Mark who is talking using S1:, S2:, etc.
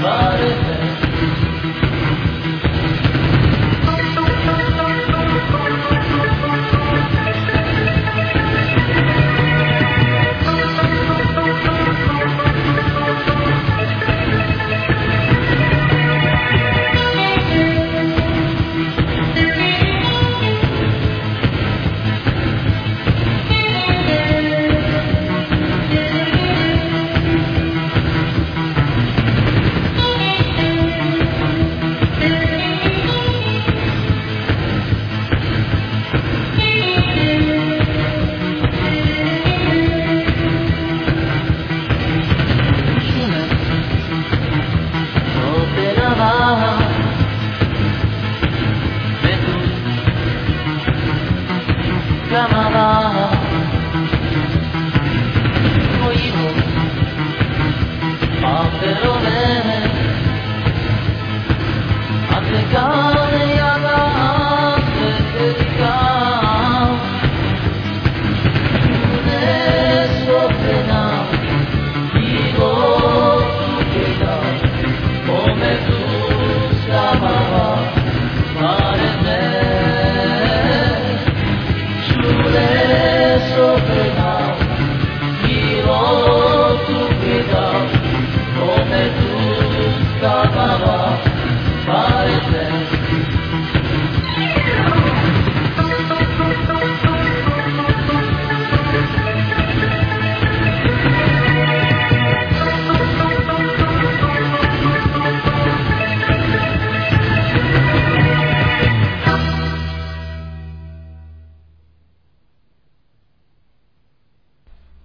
S1: got it. come on.